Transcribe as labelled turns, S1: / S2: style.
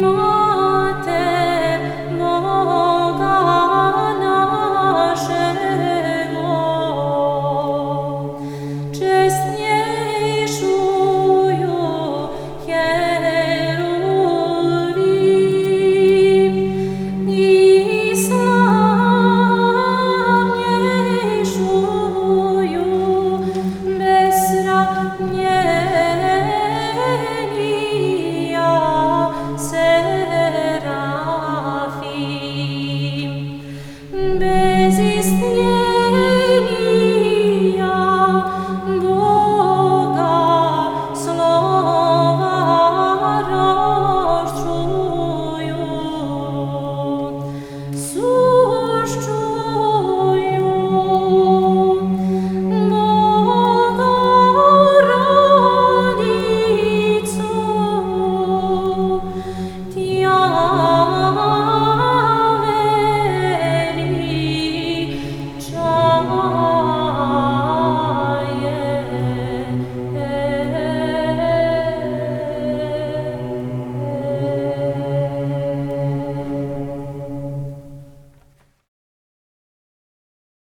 S1: more. is the